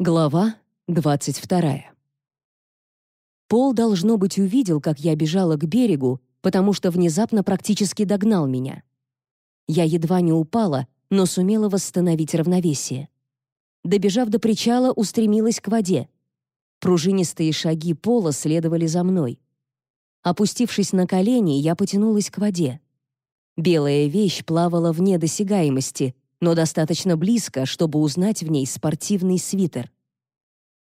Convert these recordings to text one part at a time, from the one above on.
Глава 22. Пол, должно быть, увидел, как я бежала к берегу, потому что внезапно практически догнал меня. Я едва не упала, но сумела восстановить равновесие. Добежав до причала, устремилась к воде. Пружинистые шаги Пола следовали за мной. Опустившись на колени, я потянулась к воде. Белая вещь плавала вне досягаемости, но достаточно близко, чтобы узнать в ней спортивный свитер.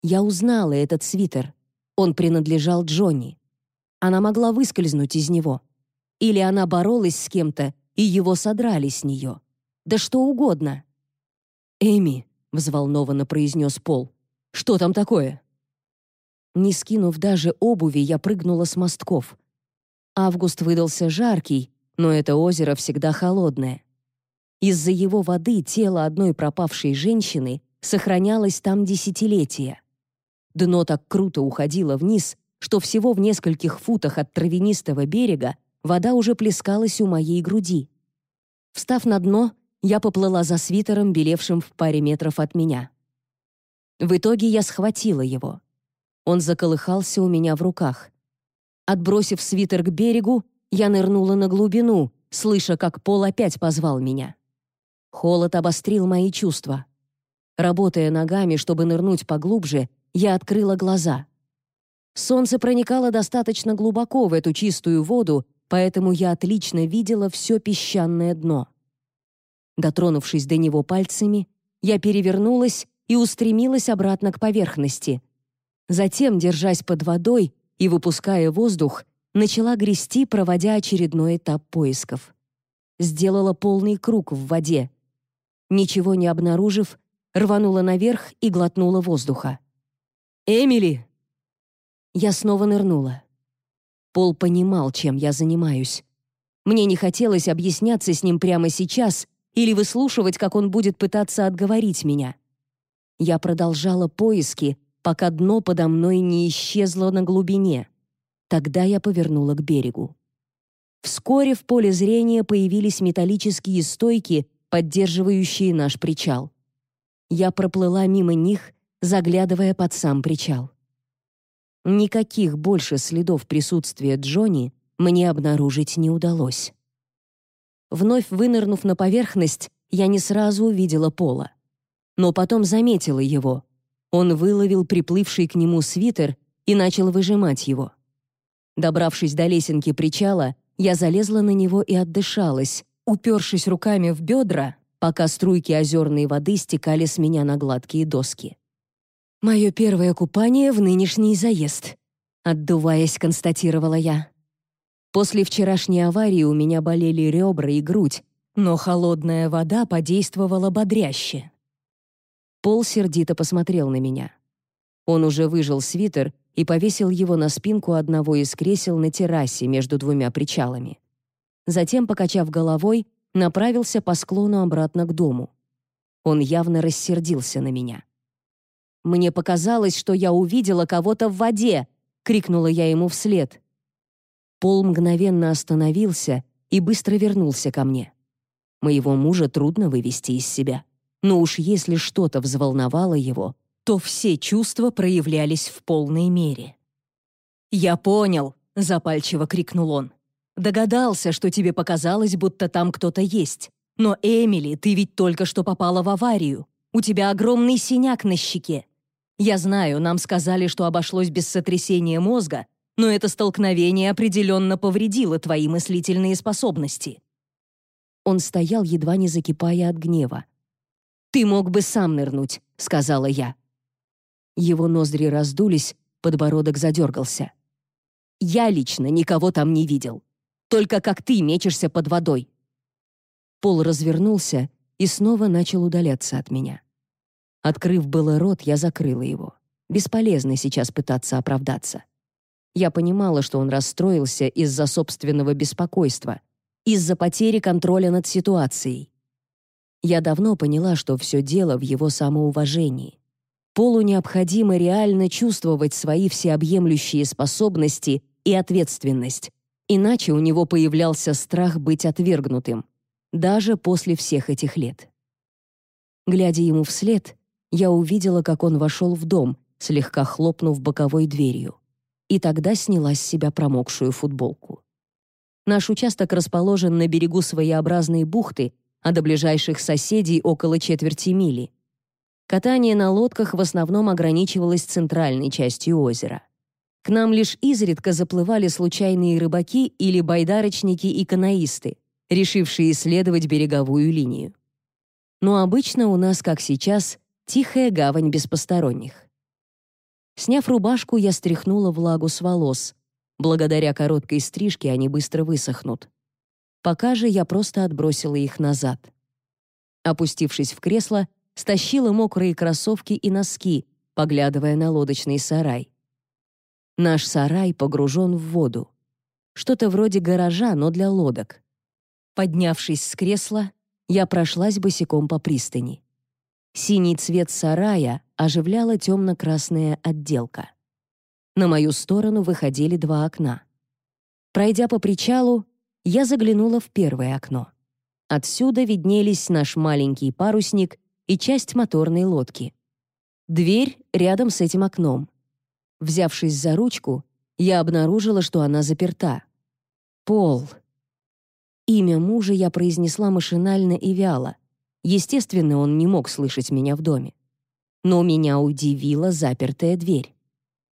Я узнала этот свитер. Он принадлежал Джонни. Она могла выскользнуть из него. Или она боролась с кем-то, и его содрали с нее. Да что угодно. «Эми», — взволнованно произнес Пол, — «что там такое?» Не скинув даже обуви, я прыгнула с мостков. Август выдался жаркий, но это озеро всегда холодное. Из-за его воды тело одной пропавшей женщины сохранялось там десятилетия. Дно так круто уходило вниз, что всего в нескольких футах от травянистого берега вода уже плескалась у моей груди. Встав на дно, я поплыла за свитером, белевшим в паре метров от меня. В итоге я схватила его. Он заколыхался у меня в руках. Отбросив свитер к берегу, я нырнула на глубину, слыша, как Пол опять позвал меня. Холод обострил мои чувства. Работая ногами, чтобы нырнуть поглубже, я открыла глаза. Солнце проникало достаточно глубоко в эту чистую воду, поэтому я отлично видела все песчаное дно. Дотронувшись до него пальцами, я перевернулась и устремилась обратно к поверхности. Затем, держась под водой и выпуская воздух, начала грести, проводя очередной этап поисков. Сделала полный круг в воде, Ничего не обнаружив, рванула наверх и глотнула воздуха. «Эмили!» Я снова нырнула. Пол понимал, чем я занимаюсь. Мне не хотелось объясняться с ним прямо сейчас или выслушивать, как он будет пытаться отговорить меня. Я продолжала поиски, пока дно подо мной не исчезло на глубине. Тогда я повернула к берегу. Вскоре в поле зрения появились металлические стойки поддерживающие наш причал. Я проплыла мимо них, заглядывая под сам причал. Никаких больше следов присутствия Джонни мне обнаружить не удалось. Вновь вынырнув на поверхность, я не сразу увидела Пола. Но потом заметила его. Он выловил приплывший к нему свитер и начал выжимать его. Добравшись до лесенки причала, я залезла на него и отдышалась, упершись руками в бедра, пока струйки озерной воды стекали с меня на гладкие доски. «Мое первое купание в нынешний заезд», — отдуваясь, констатировала я. После вчерашней аварии у меня болели ребра и грудь, но холодная вода подействовала бодряще. Пол сердито посмотрел на меня. Он уже выжил свитер и повесил его на спинку одного из кресел на террасе между двумя причалами затем, покачав головой, направился по склону обратно к дому. Он явно рассердился на меня. «Мне показалось, что я увидела кого-то в воде!» — крикнула я ему вслед. Пол мгновенно остановился и быстро вернулся ко мне. Моего мужа трудно вывести из себя. Но уж если что-то взволновало его, то все чувства проявлялись в полной мере. «Я понял!» — запальчиво крикнул он. Догадался, что тебе показалось, будто там кто-то есть. Но, Эмили, ты ведь только что попала в аварию. У тебя огромный синяк на щеке. Я знаю, нам сказали, что обошлось без сотрясения мозга, но это столкновение определенно повредило твои мыслительные способности». Он стоял, едва не закипая от гнева. «Ты мог бы сам нырнуть», — сказала я. Его ноздри раздулись, подбородок задергался. «Я лично никого там не видел. Только как ты мечешься под водой». Пол развернулся и снова начал удаляться от меня. Открыв было рот, я закрыла его. Бесполезно сейчас пытаться оправдаться. Я понимала, что он расстроился из-за собственного беспокойства, из-за потери контроля над ситуацией. Я давно поняла, что все дело в его самоуважении. Полу необходимо реально чувствовать свои всеобъемлющие способности и ответственность, Иначе у него появлялся страх быть отвергнутым, даже после всех этих лет. Глядя ему вслед, я увидела, как он вошел в дом, слегка хлопнув боковой дверью. И тогда сняла с себя промокшую футболку. Наш участок расположен на берегу своеобразной бухты, а до ближайших соседей около четверти мили. Катание на лодках в основном ограничивалось центральной частью озера. К нам лишь изредка заплывали случайные рыбаки или байдарочники и каноисты, решившие исследовать береговую линию. Но обычно у нас, как сейчас, тихая гавань без посторонних. Сняв рубашку, я стряхнула влагу с волос. Благодаря короткой стрижке они быстро высохнут. Пока же я просто отбросила их назад. Опустившись в кресло, стащила мокрые кроссовки и носки, поглядывая на лодочный сарай. Наш сарай погружен в воду. Что-то вроде гаража, но для лодок. Поднявшись с кресла, я прошлась босиком по пристани. Синий цвет сарая оживляла темно-красная отделка. На мою сторону выходили два окна. Пройдя по причалу, я заглянула в первое окно. Отсюда виднелись наш маленький парусник и часть моторной лодки. Дверь рядом с этим окном. Взявшись за ручку, я обнаружила, что она заперта. Пол. Имя мужа я произнесла машинально и вяло. Естественно, он не мог слышать меня в доме. Но меня удивила запертая дверь.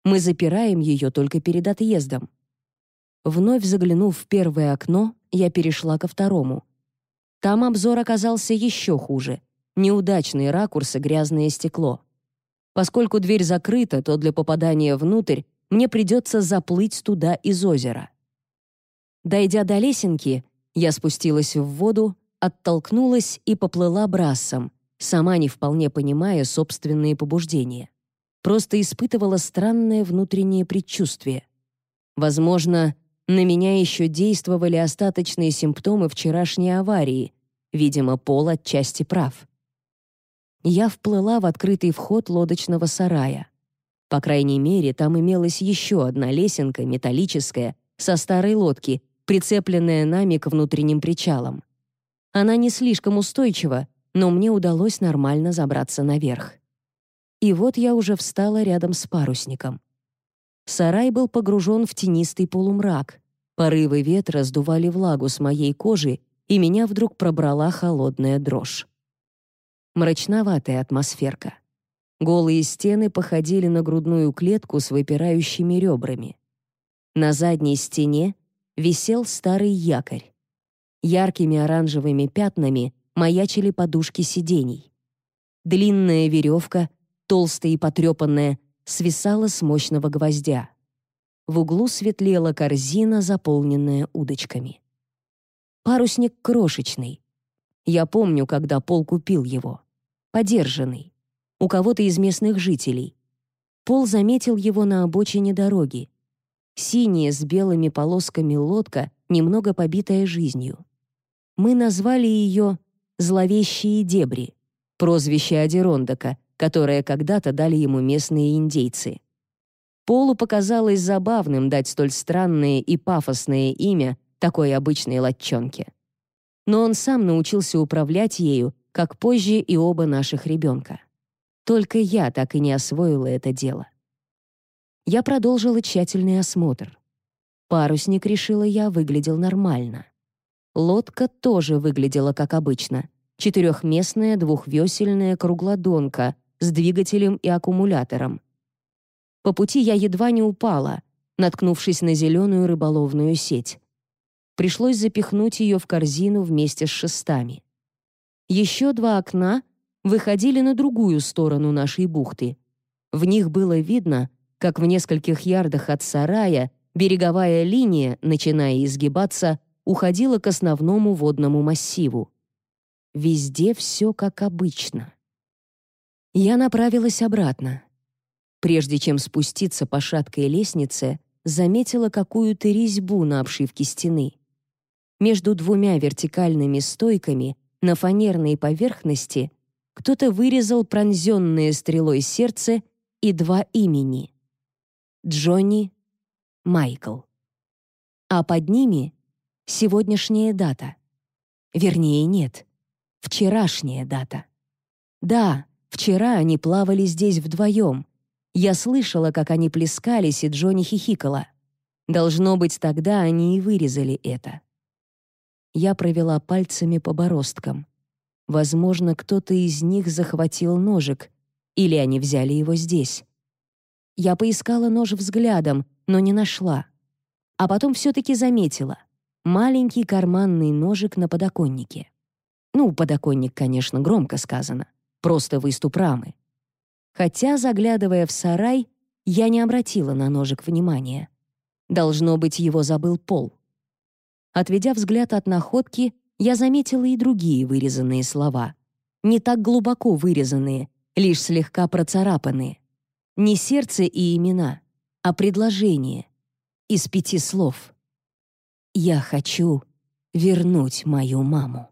Мы запираем ее только перед отъездом. Вновь заглянув в первое окно, я перешла ко второму. Там обзор оказался еще хуже. Неудачные ракурсы, грязное стекло. Поскольку дверь закрыта, то для попадания внутрь мне придется заплыть туда из озера. Дойдя до лесенки, я спустилась в воду, оттолкнулась и поплыла брассом, сама не вполне понимая собственные побуждения. Просто испытывала странное внутреннее предчувствие. Возможно, на меня еще действовали остаточные симптомы вчерашней аварии. Видимо, Пол отчасти прав я вплыла в открытый вход лодочного сарая. По крайней мере, там имелась еще одна лесенка, металлическая, со старой лодки, прицепленная нами к внутренним причалам. Она не слишком устойчива, но мне удалось нормально забраться наверх. И вот я уже встала рядом с парусником. Сарай был погружен в тенистый полумрак. Порывы ветра сдували влагу с моей кожи, и меня вдруг пробрала холодная дрожь мрачноватая атмосферка. Голые стены походили на грудную клетку с выпирающими ребрами. На задней стене висел старый якорь. Яркими оранжевыми пятнами маячили подушки сидений. Длинная веревка, толстая и потрепанная, свисала с мощного гвоздя. В углу светлела корзина, заполненная удочками. Парусник крошечный. Я помню, когда Пол купил его подержанный, у кого-то из местных жителей. Пол заметил его на обочине дороги. Синяя с белыми полосками лодка, немного побитая жизнью. Мы назвали ее «Зловещие дебри», прозвище Адерондока, которое когда-то дали ему местные индейцы. Полу показалось забавным дать столь странное и пафосное имя такой обычной латчонке. Но он сам научился управлять ею как позже и оба наших ребенка. Только я так и не освоила это дело. Я продолжила тщательный осмотр. Парусник, решила я, выглядел нормально. Лодка тоже выглядела как обычно. Четырехместная двухвесельная круглодонка с двигателем и аккумулятором. По пути я едва не упала, наткнувшись на зеленую рыболовную сеть. Пришлось запихнуть ее в корзину вместе с шестами. Еще два окна выходили на другую сторону нашей бухты. В них было видно, как в нескольких ярдах от сарая береговая линия, начиная изгибаться, уходила к основному водному массиву. Везде все как обычно. Я направилась обратно. Прежде чем спуститься по шаткой лестнице, заметила какую-то резьбу на обшивке стены. Между двумя вертикальными стойками на фанерной поверхности кто-то вырезал пронзенное стрелой сердце и два имени — Джонни, Майкл. А под ними — сегодняшняя дата. Вернее, нет, вчерашняя дата. Да, Вчера они плавали здесь вдвоем. Я слышала, как они плескались, и Джонни хихикала. Должно быть, тогда они и вырезали это. Я провела пальцами по бороздкам. Возможно, кто-то из них захватил ножик, или они взяли его здесь. Я поискала нож взглядом, но не нашла. А потом все-таки заметила. Маленький карманный ножик на подоконнике. Ну, подоконник, конечно, громко сказано. Просто выступ рамы. Хотя, заглядывая в сарай, я не обратила на ножик внимания. Должно быть, его забыл Пол. Отведя взгляд от находки, я заметила и другие вырезанные слова. Не так глубоко вырезанные, лишь слегка процарапанные. Не сердце и имена, а предложение. Из пяти слов. «Я хочу вернуть мою маму».